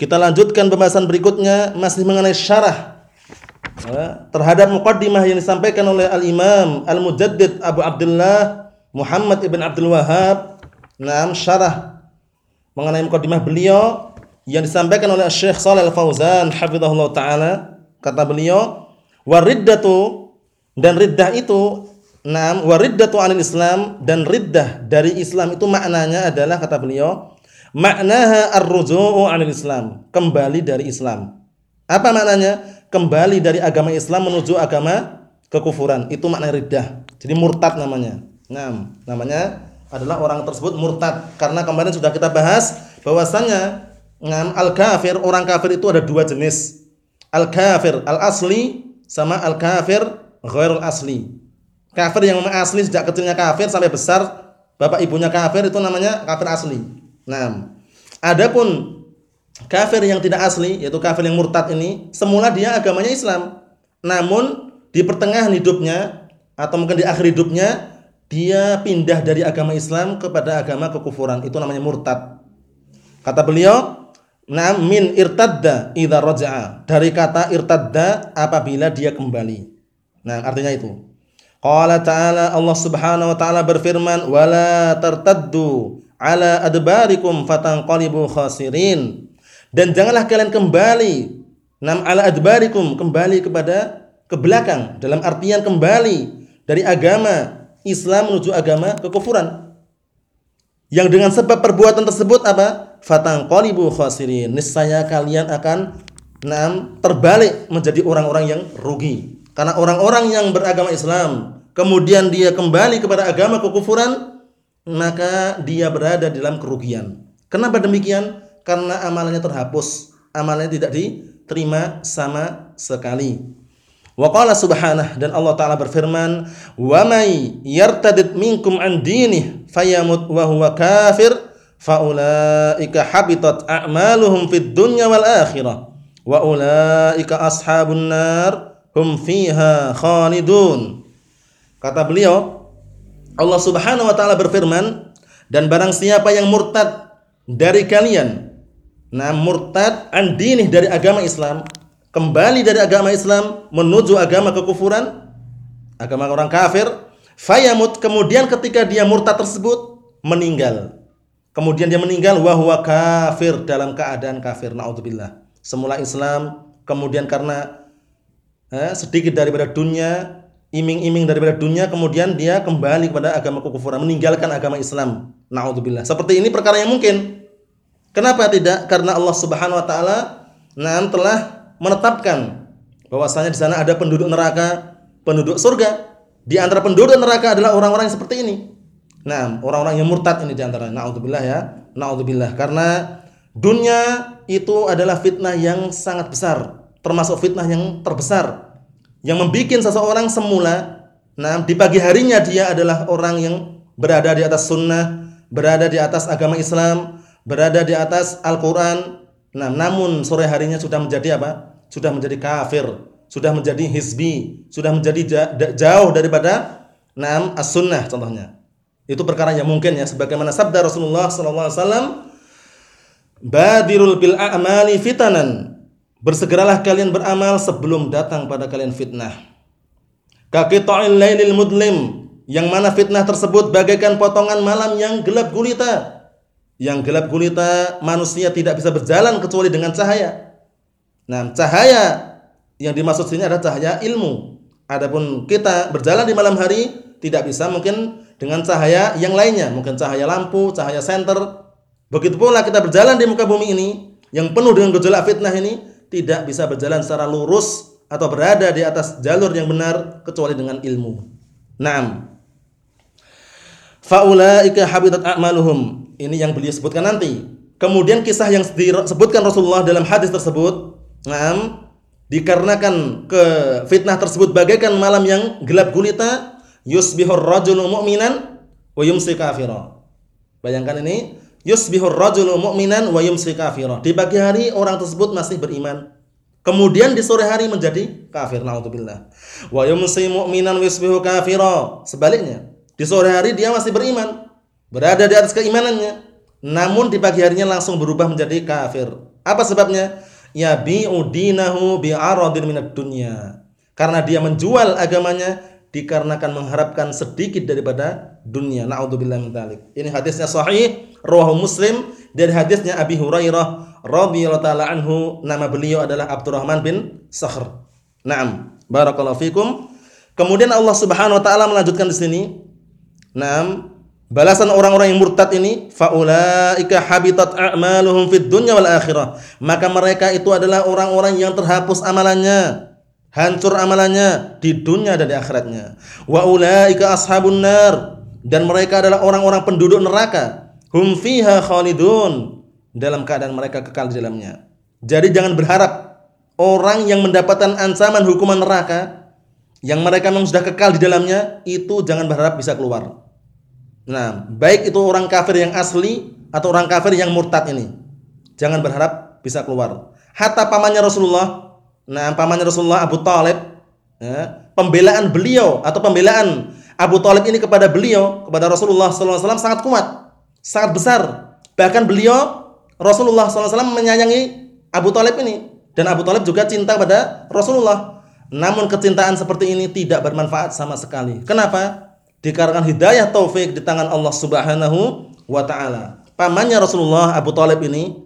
Kita lanjutkan pembahasan berikutnya masih mengenai syarah ya, terhadap muqaddimah yang disampaikan oleh Al-Imam Al-Mujaddid Abu Abdullah Muhammad ibn Abdul Wahab. Naam syarah mengenai muqaddimah beliau yang disampaikan oleh Syekh Shalal Al-Fauzan hafizahullah taala. Kata beliau, "Wariddatu dan riddah itu Naam wariddatu anil Islam dan riddah dari Islam itu maknanya adalah kata beliau Maknaha ar-ruju'u 'anil Islam, kembali dari Islam. Apa maknanya? Kembali dari agama Islam menuju agama kekufuran. Itu makna riddah. Jadi murtad namanya. Nah, namanya adalah orang tersebut murtad karena kemarin sudah kita bahas bahwasanya al-kafir, orang kafir itu ada dua jenis. Al-kafir al-asli sama al-kafir ghairul asli. Kafir yang memang asli sejak kecilnya kafir sampai besar bapak ibunya kafir itu namanya kafir asli. Nah, adapun kafir yang tidak asli yaitu kafir yang murtad ini semula dia agamanya Islam. Namun di pertengahan hidupnya atau mungkin di akhir hidupnya dia pindah dari agama Islam kepada agama kekufuran. Itu namanya murtad. Kata beliau, "Nah, min irtadda idza raja'a." Dari kata irtadda apabila dia kembali. Nah, artinya itu. Qala ta'ala Allah Subhanahu wa taala berfirman, "Wala tartaddu ala adbarikum fatanqalibu khasirin. Dan janganlah kalian kembali nam ala adbarikum kembali kepada ke belakang dalam artian kembali dari agama Islam menuju agama kekufuran. Yang dengan sebab perbuatan tersebut apa? Fatanqalibu khasirin. Niscaya kalian akan nam terbalik menjadi orang-orang yang rugi. Karena orang-orang yang beragama Islam kemudian dia kembali kepada agama kekufuran maka dia berada dalam kerugian. Kenapa demikian? Karena amalannya terhapus, amalannya tidak diterima sama sekali. Wa qala subhanahu dan Allah taala berfirman, "Wa may yartadid minkum an dinih fayamut wa huwa kafir faulaika habitat a'maluhum fid dunya wal akhirah wa ulaika ashabun nar hum fiha khalidun." Kata beliau, Allah Subhanahu wa taala berfirman, dan barang siapa yang murtad dari kalian, nah murtad an dinih dari agama Islam, kembali dari agama Islam menuju agama kekufuran, agama orang kafir, fayamut kemudian ketika dia murtad tersebut meninggal. Kemudian dia meninggal wahwa kafir dalam keadaan kafir naudzubillah. Semula Islam, kemudian karena eh, sedikit daripada dunia iming-iming daripada dunia kemudian dia kembali kepada agama kekufuran meninggalkan agama Islam. Naudzubillah. Seperti ini perkara yang mungkin. Kenapa tidak? Karena Allah Subhanahu wa taala nah telah menetapkan bahwasanya di sana ada penduduk neraka penduduk surga. Di antara penduduk neraka adalah orang-orang yang seperti ini. Nah orang-orang yang murtad ini di antara. Naudzubillah ya. Naudzubillah. Karena dunia itu adalah fitnah yang sangat besar termasuk fitnah yang terbesar yang membuat seseorang semula nah di pagi harinya dia adalah orang yang berada di atas sunnah, berada di atas agama Islam, berada di atas Al-Qur'an. Nah, namun sore harinya sudah menjadi apa? Sudah menjadi kafir, sudah menjadi hizbi, sudah menjadi jauh daripada nam as-sunnah contohnya. Itu perkara yang mungkin ya sebagaimana sabda Rasulullah wasallam Badirul bil a'mali fitanan Bersegeralah kalian beramal sebelum datang pada kalian fitnah. Kaqita'il lailil mudlim, yang mana fitnah tersebut bagaikan potongan malam yang gelap gulita. Yang gelap gulita manusia tidak bisa berjalan kecuali dengan cahaya. Nah, cahaya yang dimaksud sini adalah cahaya ilmu. Adapun kita berjalan di malam hari tidak bisa mungkin dengan cahaya yang lainnya, mungkin cahaya lampu, cahaya senter. Begitu pula kita berjalan di muka bumi ini yang penuh dengan gejolak fitnah ini, tidak bisa berjalan secara lurus atau berada di atas jalur yang benar kecuali dengan ilmu. Naam. Faulaika habitat a'maluhum. Ini yang beliau sebutkan nanti. Kemudian kisah yang disebutkan Rasulullah dalam hadis tersebut, nah, dikarenakan ke fitnah tersebut bagaikan malam yang gelap gulita, yusbihur rajulu mu'minan wa yumsi kafira. Bayangkan ini, yusbihur rajulu mu'minan wa yumsi kafira. Di pagi hari orang tersebut masih beriman. Kemudian di sore hari menjadi kafir naudzubillah. Wa yumsi mu'minan wa yusbihu kafira. Sebaliknya, di sore hari dia masih beriman, berada di atas keimanannya. Namun di pagi harinya langsung berubah menjadi kafir. Apa sebabnya? Ya bi'udinahu bi'aradin minad dunya. Karena dia menjual agamanya dikarenakan mengharapkan sedikit daripada dunia. Nauzubillah min dzalik. Ini hadisnya sahih, rawahu Muslim dari hadisnya Abi Hurairah radhiyallahu taala anhu, nama beliau adalah Abdurrahman bin Sakhr. Naam, barakallahu fikum. Kemudian Allah Subhanahu wa taala melanjutkan di sini. Naam, balasan orang-orang yang murtad ini faulaika habitat a'maluhum fid dunya wal akhirah. Maka mereka itu adalah orang-orang yang terhapus amalannya hancur amalannya di dunia dan di akhiratnya. Wa ulaika ashabun nar dan mereka adalah orang-orang penduduk neraka. Hum fiha khalidun dalam keadaan mereka kekal di dalamnya. Jadi jangan berharap orang yang mendapatkan ancaman hukuman neraka yang mereka memang sudah kekal di dalamnya itu jangan berharap bisa keluar. Nah, baik itu orang kafir yang asli atau orang kafir yang murtad ini. Jangan berharap bisa keluar. Hatta pamannya Rasulullah Nah, pamannya Rasulullah Abu Talib, ya, pembelaan beliau atau pembelaan Abu Talib ini kepada beliau, kepada Rasulullah SAW sangat kuat, sangat besar. Bahkan beliau Rasulullah SAW menyayangi Abu Talib ini dan Abu Talib juga cinta pada Rasulullah. Namun kecintaan seperti ini tidak bermanfaat sama sekali. Kenapa? Dikarenakan hidayah taufik di tangan Allah Subhanahu wa taala. Pamannya Rasulullah Abu Talib ini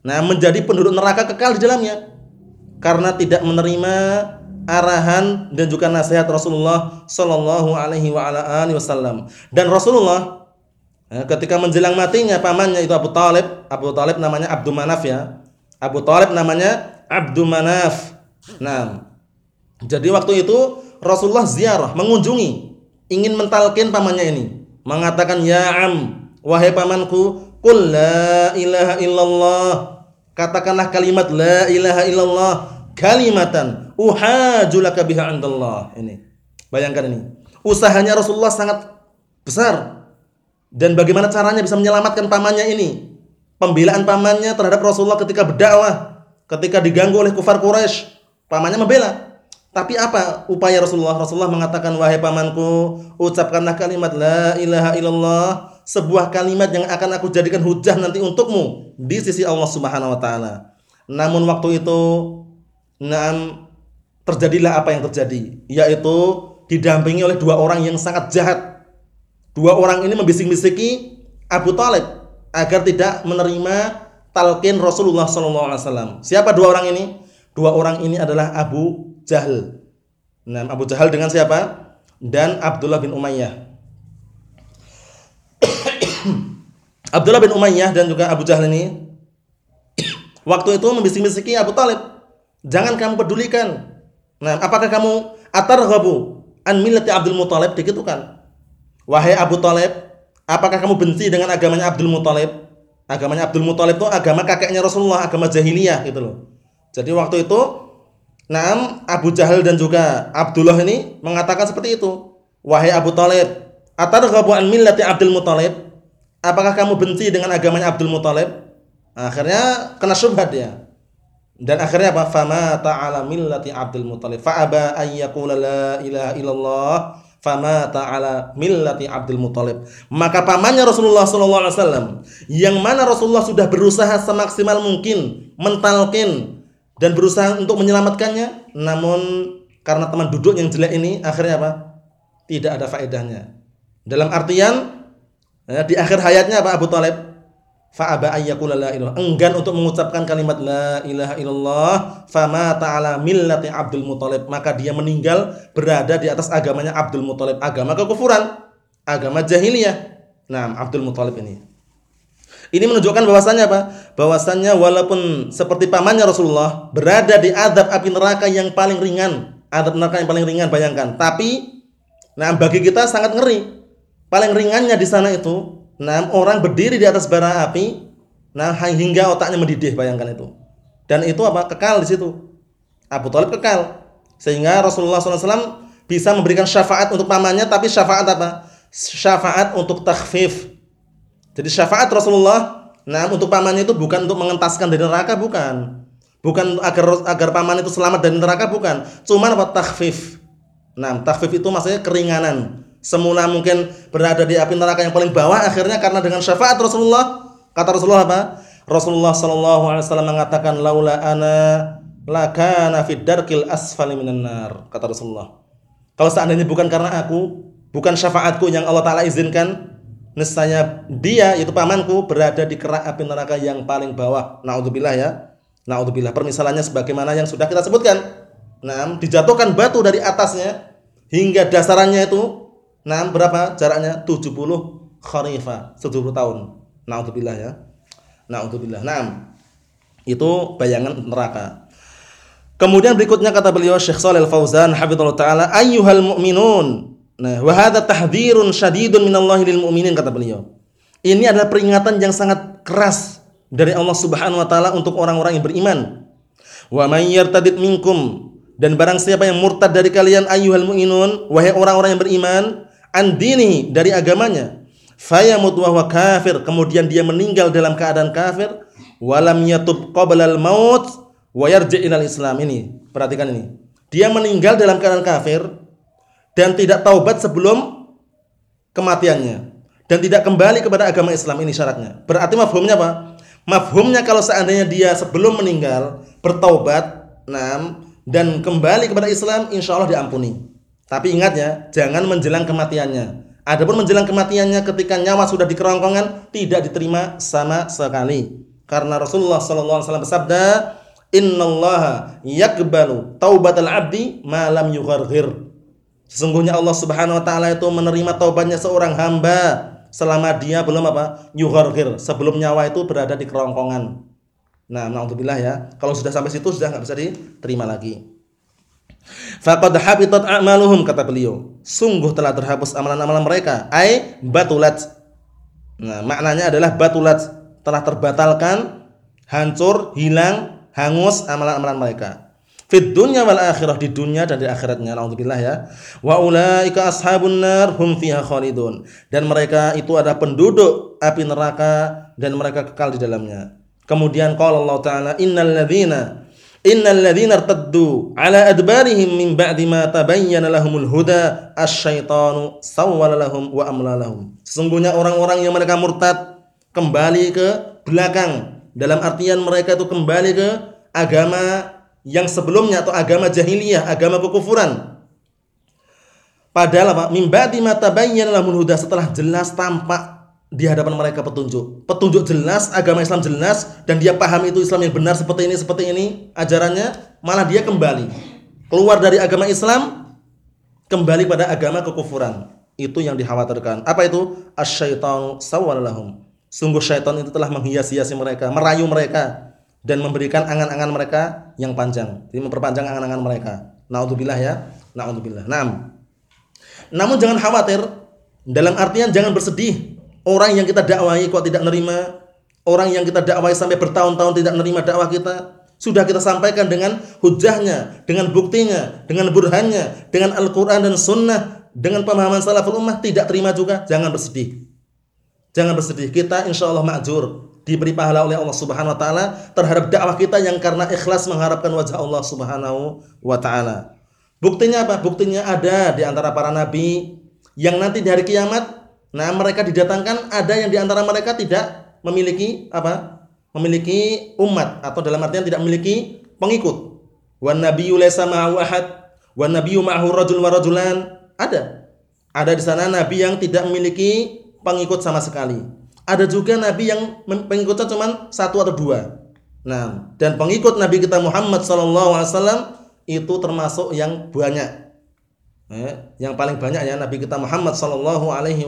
nah menjadi penduduk neraka kekal di dalamnya karena tidak menerima arahan dan juga nasihat Rasulullah Shallallahu Alaihi Wasallam. Dan Rasulullah ya, ketika menjelang matinya pamannya itu Abu Talib, Abu Talib namanya Abdul Manaf ya. Abu Talib namanya Abdul Manaf. Nah, jadi waktu itu Rasulullah ziarah, mengunjungi, ingin mentalkin pamannya ini, mengatakan ya am, wahai pamanku, qul la ilaha illallah Katakanlah kalimat la ilaha illallah kalimatan uhajulaka biha indallah. Ini. Bayangkan ini. Usahanya Rasulullah sangat besar. Dan bagaimana caranya bisa menyelamatkan pamannya ini? Pembelaan pamannya terhadap Rasulullah ketika berdakwah, ketika diganggu oleh kufar Quraisy, pamannya membela. Tapi apa upaya Rasulullah? Rasulullah mengatakan, "Wahai pamanku, ucapkanlah kalimat la ilaha illallah sebuah kalimat yang akan aku jadikan hujah nanti untukmu di sisi Allah Subhanahu wa taala. Namun waktu itu terjadilah apa yang terjadi, yaitu didampingi oleh dua orang yang sangat jahat. Dua orang ini membisik-bisiki Abu Talib agar tidak menerima talqin Rasulullah SAW. Siapa dua orang ini? Dua orang ini adalah Abu Jahal. Nah, Abu Jahal dengan siapa? Dan Abdullah bin Umayyah. Abdullah bin Umayyah dan juga Abu Jahal ini waktu itu membisik-bisiki Abu Talib, jangan kamu pedulikan. Nah, apakah kamu atarghabu an millati Abdul Muthalib kan? Wahai Abu Talib, apakah kamu benci dengan agamanya Abdul Muthalib? Agamanya Abdul Muthalib itu agama kakeknya Rasulullah, agama jahiliyah gitu loh. Jadi waktu itu Naam Abu Jahal dan juga Abdullah ini mengatakan seperti itu. Wahai Abu Talib, atarghabu an millati Abdul Muthalib? Apakah kamu benci dengan agamanya Abdul Muthalib? Akhirnya kena syubhat dia. Dan akhirnya apa? Fama ta'ala millati Abdul Muthalib. Fa'aba ayyakula la ilaha illallah. Fama ta'ala millati Abdul Muthalib. Maka pamannya Rasulullah sallallahu alaihi wasallam yang mana Rasulullah sudah berusaha semaksimal mungkin mentalkin dan berusaha untuk menyelamatkannya, namun karena teman duduk yang jelek ini akhirnya apa? Tidak ada faedahnya. Dalam artian di akhir hayatnya apa Abu Talib? Fa'aba ayyakula la ilaha Enggan untuk mengucapkan kalimat la ilaha illallah. Fama ta'ala millati Abdul Muthalib. Maka dia meninggal berada di atas agamanya Abdul Muthalib. Agama kekufuran. Agama jahiliyah. Nah, Abdul Muthalib ini. Ini menunjukkan bahwasannya apa? Bahwasannya walaupun seperti pamannya Rasulullah berada di adab api neraka yang paling ringan, adab neraka yang paling ringan bayangkan. Tapi nah bagi kita sangat ngeri Paling ringannya di sana itu, enam orang berdiri di atas bara api, Nah, hingga otaknya mendidih, bayangkan itu. Dan itu apa? Kekal di situ. Abu Talib kekal. Sehingga Rasulullah SAW bisa memberikan syafaat untuk pamannya, tapi syafaat apa? Syafaat untuk takhfif. Jadi syafaat Rasulullah, nah untuk pamannya itu bukan untuk mengentaskan dari neraka, bukan. Bukan agar agar paman itu selamat dari neraka, bukan. Cuman apa? Takhfif. Nah, takhfif itu maksudnya keringanan. Semula mungkin berada di api neraka yang paling bawah, akhirnya karena dengan syafaat Rasulullah, kata Rasulullah apa? Rasulullah Shallallahu Alaihi Wasallam mengatakan, laula ana lakana fid darkil asfali minan nar, kata Rasulullah. Kalau seandainya bukan karena aku, bukan syafaatku yang Allah Ta'ala izinkan, nescaya dia, itu pamanku, berada di kerak api neraka yang paling bawah. Na'udzubillah ya. Na'udzubillah. Permisalannya sebagaimana yang sudah kita sebutkan. Nah, dijatuhkan batu dari atasnya, hingga dasarannya itu, nah berapa jaraknya? 70 kharifah, 70 tahun. Na'udzubillah ya. Na'udzubillah. Nah, itu bayangan neraka. Kemudian berikutnya kata beliau Syekh Shalal Fauzan hafizallahu taala ayyuhal mu'minun. Nah, wa hadza tahdhirun syadidun minallahi lil mu'minin kata beliau. Ini adalah peringatan yang sangat keras dari Allah Subhanahu wa taala untuk orang-orang yang beriman. Wa may yartadid minkum dan barang siapa yang murtad dari kalian ayyuhal mu'minun wahai orang-orang yang beriman an dini dari agamanya fayamut wa kafir kemudian dia meninggal dalam keadaan kafir walam yatub qabla maut wa yarji' Islam ini. Perhatikan ini. Dia meninggal dalam keadaan kafir dan tidak taubat sebelum kematiannya dan tidak kembali kepada agama Islam ini syaratnya. Berarti mafhumnya apa? Mafhumnya kalau seandainya dia sebelum meninggal bertaubat, enam dan kembali kepada Islam, insya Allah diampuni. Tapi ingat ya, jangan menjelang kematiannya. Adapun menjelang kematiannya ketika nyawa sudah di kerongkongan tidak diterima sama sekali. Karena Rasulullah SAW bersabda, innallaha yakbalu taubatal abdi malam yugharghir. Sesungguhnya Allah Subhanahu wa taala itu menerima taubatnya seorang hamba selama dia belum apa? yugharghir, sebelum nyawa itu berada di kerongkongan. Nah, naudzubillah ya. Kalau sudah sampai situ sudah nggak bisa diterima lagi. Faqad habitat a'maluhum kata beliau. Sungguh telah terhapus amalan-amalan mereka. Ai batulat. Nah, maknanya adalah batulat, telah terbatalkan, hancur, hilang hangus amalan-amalan mereka. Fit dunya wal akhirah di dunia dan di akhiratnya. Nauzubillah ya. Wa ulaika ashabun nar hum fiha khalidun. Dan mereka itu adalah penduduk api neraka dan mereka kekal di dalamnya. Kemudian qala Allah taala innal ladzina innal ladzina irtaddu ala adbarihim min ba'di ma tabayyana lahumul huda asyaitanu sawwala lahum wa amla lahum. Sesungguhnya orang-orang yang mereka murtad kembali ke belakang dalam artian mereka itu kembali ke agama yang sebelumnya atau agama jahiliyah, agama kekufuran. Padahal apa? Mimbati mata bayan lahumul huda setelah jelas tampak di hadapan mereka petunjuk. Petunjuk jelas, agama Islam jelas dan dia paham itu Islam yang benar seperti ini seperti ini ajarannya, malah dia kembali keluar dari agama Islam kembali pada agama kekufuran. Itu yang dikhawatirkan. Apa itu? Asy-syaitanu sawwalalahum Sungguh syaitan itu telah menghias-hiasi mereka, merayu mereka dan memberikan angan-angan mereka yang panjang. Jadi memperpanjang angan-angan mereka. Nauzubillah ya. Nauzubillah. Naam. Namun jangan khawatir dalam artian jangan bersedih. Orang yang kita dakwahi kok tidak nerima, orang yang kita dakwahi sampai bertahun-tahun tidak nerima dakwah kita, sudah kita sampaikan dengan hujahnya, dengan buktinya, dengan burhannya, dengan Al-Quran dan Sunnah, dengan pemahaman salaful ummah tidak terima juga, jangan bersedih. Jangan bersedih. Kita insya Allah ma'jur. Diberi pahala oleh Allah subhanahu wa ta'ala terhadap dakwah kita yang karena ikhlas mengharapkan wajah Allah subhanahu wa ta'ala. Buktinya apa? Buktinya ada di antara para nabi yang nanti di hari kiamat, nah mereka didatangkan ada yang di antara mereka tidak memiliki apa? Memiliki umat atau dalam artian tidak memiliki pengikut. Wan nabiyyu laysa ma'ahu ahad, wan nabiyyu ma'ahu rajul wa. Ada. Ada di sana nabi yang tidak memiliki pengikut sama sekali. Ada juga nabi yang pengikutnya cuma satu atau dua. Nah, dan pengikut Nabi kita Muhammad SAW itu termasuk yang banyak. Eh, yang paling banyak ya Nabi kita Muhammad Sallallahu Alaihi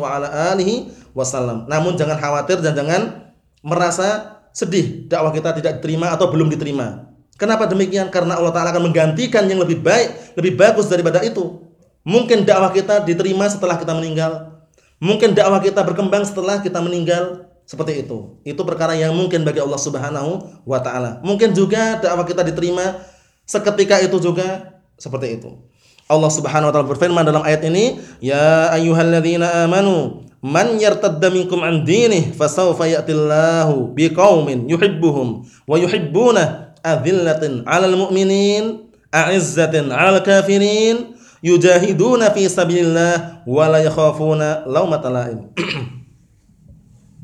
Wasallam. Namun jangan khawatir dan jangan merasa sedih dakwah kita tidak diterima atau belum diterima. Kenapa demikian? Karena Allah Taala akan menggantikan yang lebih baik, lebih bagus daripada itu. Mungkin dakwah kita diterima setelah kita meninggal, Mungkin dakwah kita berkembang setelah kita meninggal Seperti itu. Itu perkara yang mungkin bagi Allah Subhanahu wa taala. Mungkin juga dakwah kita diterima seketika itu juga seperti itu. Allah Subhanahu wa taala berfirman dalam ayat ini, "Ya ayyuhalladzina amanu, man yartadda minkum an dinih fasawfa ya'tillahu biqaumin yuhibbuhum wa yuhibbuna adillatin 'alal mu'minin a'izzatin 'alal kafirin yujahiduna fi sabilillah wa la yakhafuna laumata laim."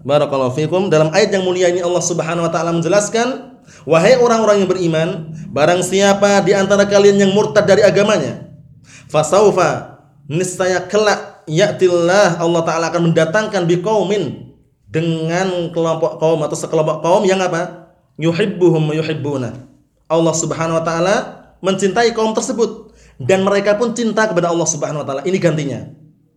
Barakallahu fikum. Dalam ayat yang mulia ini Allah Subhanahu wa taala menjelaskan, wahai orang-orang yang beriman, barang siapa di antara kalian yang murtad dari agamanya, fasaufa niscaya kelak ya'tillah Allah taala akan mendatangkan biqaumin dengan kelompok kaum atau sekelompok kaum yang apa? yuhibbuhum yuhibbuna. Allah Subhanahu wa taala mencintai kaum tersebut dan mereka pun cinta kepada Allah Subhanahu wa taala. Ini gantinya.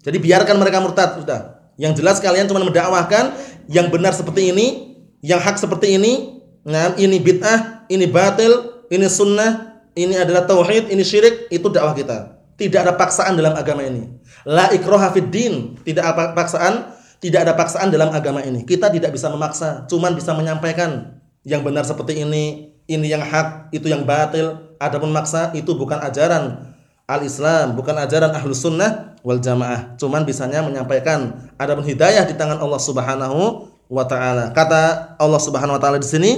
Jadi biarkan mereka murtad sudah. Yang jelas kalian cuma mendakwahkan yang benar seperti ini, yang hak seperti ini. Nah, ini bid'ah, ini batil, ini sunnah, ini adalah tauhid, ini syirik, itu dakwah kita. Tidak ada paksaan dalam agama ini. La din, tidak ada paksaan, tidak ada paksaan dalam agama ini. Kita tidak bisa memaksa, cuman bisa menyampaikan yang benar seperti ini, ini yang hak, itu yang batil. Adapun maksa itu bukan ajaran al-Islam, bukan ajaran Ahlus Sunnah wal Jamaah. Cuman bisanya menyampaikan adapun hidayah di tangan Allah Subhanahu wa taala. Kata Allah Subhanahu wa taala di sini,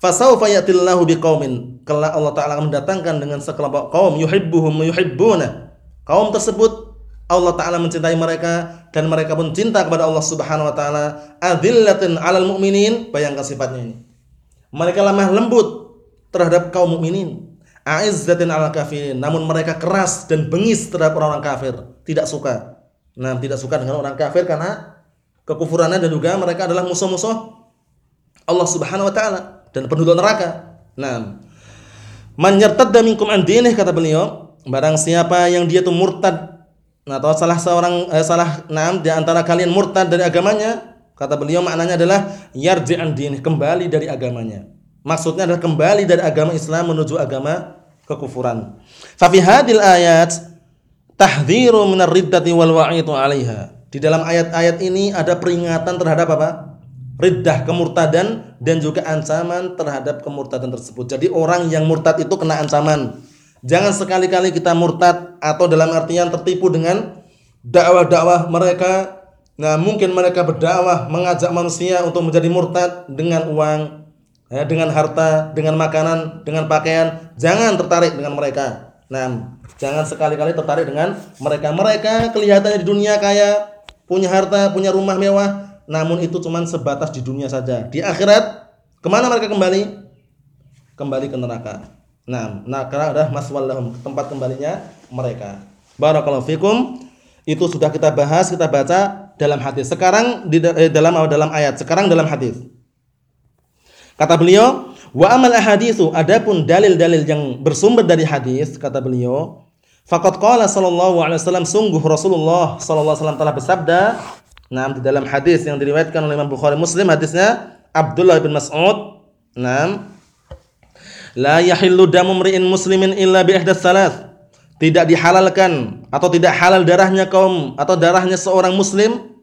fasaufa yatillahu biqaumin. Kelak Allah taala mendatangkan dengan sekelompok kaum yuhibbuhum yuhibbuna. Kaum tersebut Allah taala mencintai mereka dan mereka pun cinta kepada Allah Subhanahu wa taala. Adillatin 'alal mu'minin, bayangkan sifatnya ini. Mereka lemah lembut terhadap kaum mukminin A'izzatin ala kafirin. Namun mereka keras dan bengis terhadap orang-orang kafir. Tidak suka. Nah, tidak suka dengan orang kafir karena kekufurannya dan juga mereka adalah musuh-musuh Allah Subhanahu wa taala dan penduduk neraka. Nah, man yartadda minkum an kata beliau, barang siapa yang dia itu murtad atau salah seorang eh, salah enam di antara kalian murtad dari agamanya, kata beliau maknanya adalah yarji an kembali dari agamanya. Maksudnya adalah kembali dari agama Islam menuju agama kekufuran. Fa hadil ayat tahdhiru minar riddati wal wa'idu 'alaiha. Di dalam ayat-ayat ini ada peringatan terhadap apa? Riddah, kemurtadan dan juga ancaman terhadap kemurtadan tersebut. Jadi orang yang murtad itu kena ancaman. Jangan sekali-kali kita murtad atau dalam artian tertipu dengan dakwah-dakwah mereka. Nah, mungkin mereka berdakwah mengajak manusia untuk menjadi murtad dengan uang, ya, dengan harta, dengan makanan, dengan pakaian, jangan tertarik dengan mereka. Nah, jangan sekali-kali tertarik dengan mereka. Mereka kelihatannya di dunia kaya, punya harta, punya rumah mewah, namun itu cuma sebatas di dunia saja. Di akhirat, ke mana mereka kembali? Kembali ke neraka. Nah, neraka adalah maswallahum, tempat kembalinya mereka. Barakallahu fikum. Itu sudah kita bahas, kita baca dalam hadis. Sekarang di eh, dalam dalam ayat, sekarang dalam hadis. Kata beliau, wa amal ahaditsu adapun dalil-dalil yang bersumber dari hadis kata beliau, faqad qala sallallahu alaihi wasallam sungguh Rasulullah sallallahu alaihi wasallam telah bersabda, nah di dalam hadis yang diriwayatkan oleh Imam Bukhari Muslim hadisnya Abdullah bin Mas'ud, nah la yahillu damu mri'in muslimin illa bi ihdas salas. Tidak dihalalkan atau tidak halal darahnya kaum atau darahnya seorang muslim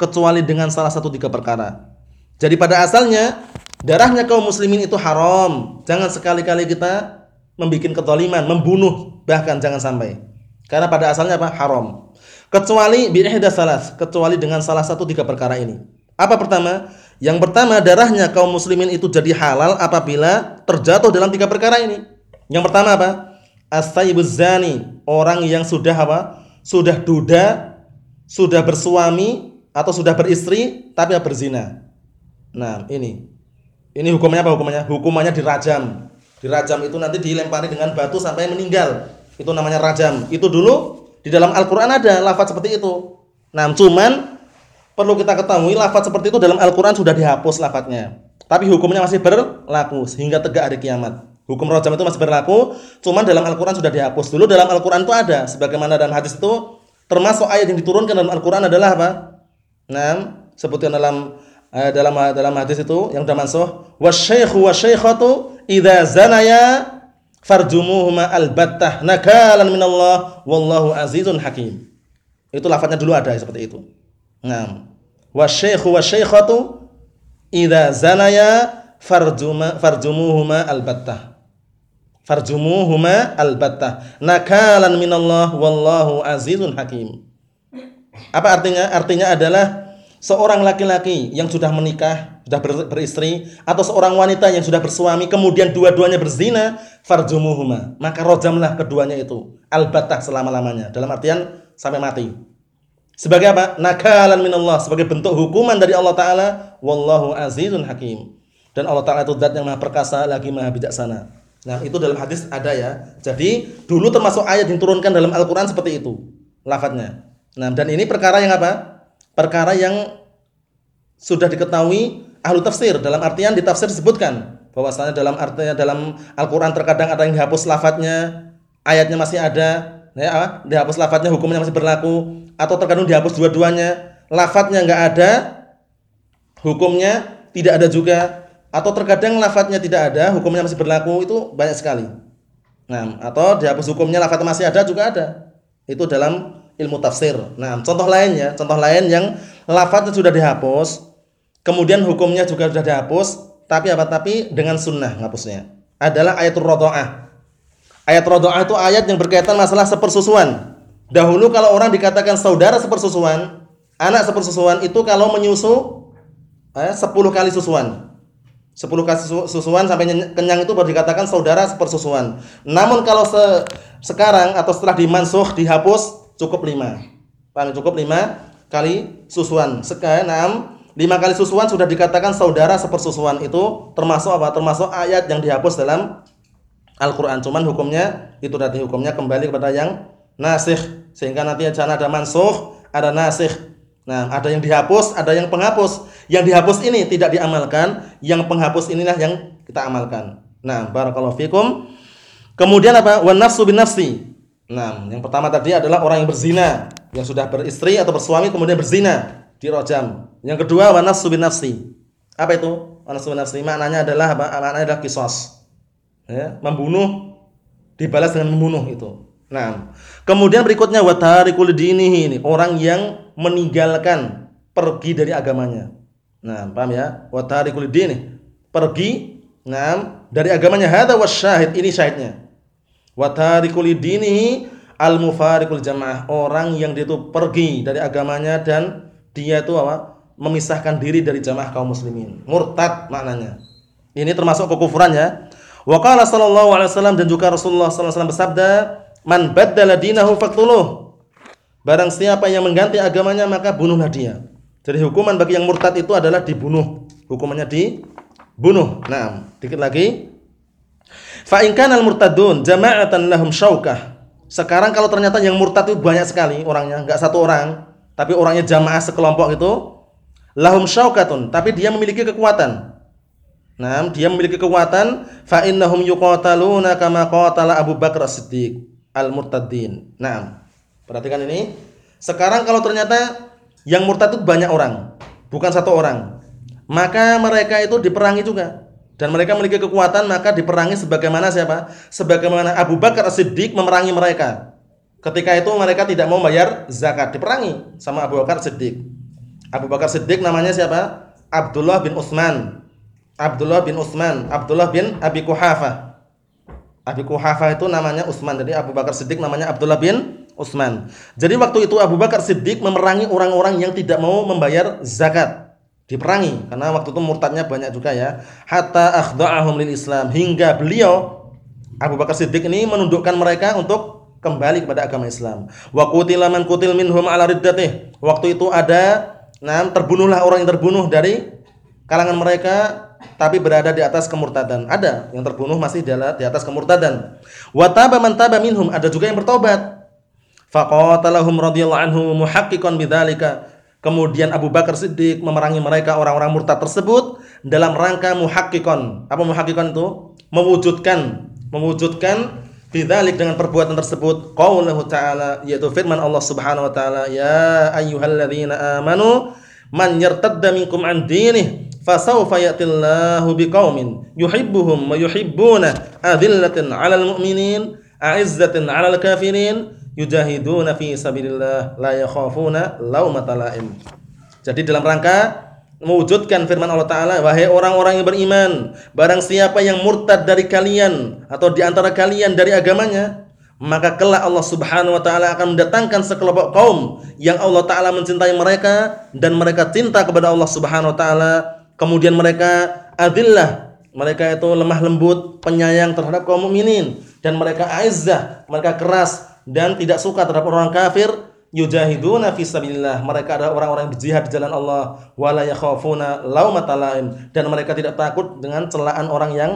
kecuali dengan salah satu tiga perkara. Jadi pada asalnya Darahnya kaum muslimin itu haram. Jangan sekali-kali kita membuat ketoliman, membunuh bahkan jangan sampai. Karena pada asalnya apa? Haram. Kecuali bi salas, kecuali dengan salah satu tiga perkara ini. Apa pertama? Yang pertama darahnya kaum muslimin itu jadi halal apabila terjatuh dalam tiga perkara ini. Yang pertama apa? as zani, orang yang sudah apa? Sudah duda, sudah bersuami atau sudah beristri tapi berzina. Nah, ini ini hukumnya apa hukumnya? Hukumannya dirajam. Dirajam itu nanti dilempari dengan batu sampai meninggal. Itu namanya rajam. Itu dulu di dalam Al-Qur'an ada lafaz seperti itu. Nah, cuman perlu kita ketahui lafaz seperti itu dalam Al-Qur'an sudah dihapus lafaznya. Tapi hukumnya masih berlaku sehingga tegak hari kiamat. Hukum rajam itu masih berlaku, cuman dalam Al-Qur'an sudah dihapus. Dulu dalam Al-Qur'an itu ada sebagaimana dalam hadis itu termasuk ayat yang diturunkan dalam Al-Qur'an adalah apa? Nah, sebutkan dalam eh, dalam dalam hadis itu yang sudah mansuh wasyaikhu wasyaikhatu idza zanaya farjumuhuma albattah nakalan minallah wallahu azizun hakim itu lafadznya dulu ada seperti itu nah wasyaikhu wasyaikhatu idza zanaya farjuma farjumuhuma albattah. Farjumuhuma albattah. Nakalan minallah wallahu azizun hakim. Apa artinya? Artinya adalah seorang laki-laki yang sudah menikah, sudah beristri atau seorang wanita yang sudah bersuami kemudian dua-duanya berzina, farjumuhuma. Maka rojamlah keduanya itu albattah selama-lamanya. Dalam artian sampai mati. Sebagai apa? Nakalan minallah, sebagai bentuk hukuman dari Allah taala, wallahu azizun hakim. Dan Allah taala itu zat yang Maha perkasa lagi Maha bijaksana. Nah, itu dalam hadis ada ya. Jadi, dulu termasuk ayat yang diturunkan dalam Al-Qur'an seperti itu lafadznya. Nah, dan ini perkara yang apa? Perkara yang sudah diketahui ahlu tafsir. Dalam artian di tafsir disebutkan bahwasanya dalam artinya dalam Al-Qur'an terkadang ada yang dihapus lafadznya, ayatnya masih ada, ya dihapus lafadznya hukumnya masih berlaku atau terkadang dihapus dua-duanya lafadznya nggak ada hukumnya tidak ada juga atau terkadang lafadznya tidak ada hukumnya masih berlaku itu banyak sekali. Nah atau dihapus hukumnya lafadznya masih ada juga ada. Itu dalam ilmu tafsir. Nah contoh lainnya contoh lain yang lafadznya sudah dihapus kemudian hukumnya juga sudah dihapus tapi apa tapi dengan sunnah ngapusnya adalah ayatul rodoah Ayat rodoah itu ayat yang berkaitan masalah sepersusuan. Dahulu kalau orang dikatakan saudara sepersusuan, anak sepersusuan itu kalau menyusu eh, 10 kali susuan. 10 kali susuan sampai kenyang itu baru dikatakan saudara sepersusuan. Namun kalau se sekarang atau setelah dimansuh dihapus cukup 5. Paham cukup 5 kali susuan. Sekarang 5 kali susuan sudah dikatakan saudara sepersusuan itu termasuk apa? Termasuk ayat yang dihapus dalam Al-Qur'an. Cuman hukumnya itu tadi hukumnya kembali kepada yang nasikh sehingga nanti sana ada mansukh, ada nasikh. Nah, ada yang dihapus, ada yang penghapus. Yang dihapus ini tidak diamalkan, yang penghapus inilah yang kita amalkan. Nah, barakallahu fikum. Kemudian apa? Wan nafsu bin nafsi. Nah, yang pertama tadi adalah orang yang berzina, yang sudah beristri atau bersuami kemudian berzina, dirojam. Yang kedua wan nafsu bin nafsi. Apa itu? Wan nafsu bin nafsi maknanya adalah apa? Maknanya adalah kisos ya, membunuh dibalas dengan membunuh itu. Nah, kemudian berikutnya watarikul dinihi ini orang yang meninggalkan pergi dari agamanya. Nah, paham ya? Watarikul dini pergi nah dari agamanya hada wasyahid ini syahidnya. Watarikul dinihi al mufarikul jamaah orang yang dia itu pergi dari agamanya dan dia itu apa? memisahkan diri dari jamaah kaum muslimin. Murtad maknanya. Ini termasuk kekufuran ya. Wa qala sallallahu alaihi wasallam dan juga Rasulullah sallallahu alaihi wasallam bersabda, "Man baddala dinahu faqtuluh." Barang siapa yang mengganti agamanya maka bunuhlah dia. Jadi hukuman bagi yang murtad itu adalah dibunuh. Hukumannya dibunuh. Nah, dikit lagi. Fa in kana al-murtadun jama'atan lahum syaukah. Sekarang kalau ternyata yang murtad itu banyak sekali orangnya, enggak satu orang, tapi orangnya jamaah sekelompok itu lahum syaukatun, tapi dia memiliki kekuatan. Nah, dia memiliki kekuatan fa innahum yuqataluna kama qatala Abu Bakar As-Siddiq al-murtadin. Nah, perhatikan ini. Sekarang kalau ternyata yang murtad itu banyak orang, bukan satu orang. Maka mereka itu diperangi juga. Dan mereka memiliki kekuatan maka diperangi sebagaimana siapa? Sebagaimana Abu Bakar As-Siddiq memerangi mereka. Ketika itu mereka tidak mau bayar zakat, diperangi sama Abu Bakar Siddiq. Abu Bakar Siddiq namanya siapa? Abdullah bin Utsman Abdullah bin Utsman, Abdullah bin Abi Kuhafah. Abi Kuhafah itu namanya Utsman. Jadi Abu Bakar Siddiq namanya Abdullah bin Utsman. Jadi waktu itu Abu Bakar Siddiq memerangi orang-orang yang tidak mau membayar zakat. Diperangi karena waktu itu murtadnya banyak juga ya. Hatta akhda'ahum lil Islam hingga beliau Abu Bakar Siddiq ini menundukkan mereka untuk kembali kepada agama Islam. Wa qutila man qutil minhum ala riddatih. Waktu itu ada nah terbunuhlah orang yang terbunuh dari kalangan mereka tapi berada di atas kemurtadan. Ada yang terbunuh masih di atas kemurtadan. Wa taba man taba minhum, ada juga yang bertobat. Faqatalahum radhiyallahu anhu muhaqqiqan bidzalika. Kemudian Abu Bakar Siddiq memerangi mereka orang-orang murtad tersebut dalam rangka muhaqqiqan. Apa muhaqqiqan itu? Mewujudkan, mewujudkan bidzalik dengan perbuatan tersebut qauluhu ta'ala yaitu firman Allah Subhanahu wa taala ya ayyuhalladzina amanu man yartadda minkum an dinihi fasawfa ya'tillahu biqaumin yuhibbuhum wa yuhibbuna adillatin 'alal mu'minin a'izzatin 'alal kafirin yujahiduna fi sabilillah la yakhafuna laumata la'im. Jadi dalam rangka mewujudkan firman Allah taala wahai orang-orang yang beriman barang siapa yang murtad dari kalian atau di antara kalian dari agamanya maka kelak Allah Subhanahu wa taala akan mendatangkan sekelompok kaum yang Allah taala mencintai mereka dan mereka cinta kepada Allah Subhanahu wa taala. Kemudian mereka adillah mereka itu lemah lembut penyayang terhadap kaum mukminin dan mereka aizzah mereka keras dan tidak suka terhadap orang kafir yujahiduna fi sabilillah mereka adalah orang-orang yang berjihad di jalan Allah wala yakhafuna laumata dan mereka tidak takut dengan celaan orang yang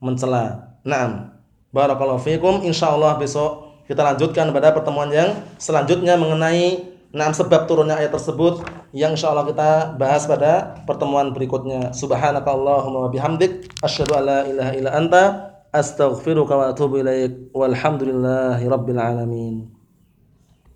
mencela. Naam. Barakallahu fikum. Insyaallah besok kita lanjutkan pada pertemuan yang selanjutnya mengenai enam sebab turunnya ayat tersebut yang insyaallah kita bahas pada pertemuan berikutnya. Subhanakallahumma wa bihamdik asyhadu an la ilaha illa anta astaghfiruka wa atubu ilaik. Walhamdulillahi rabbil alamin.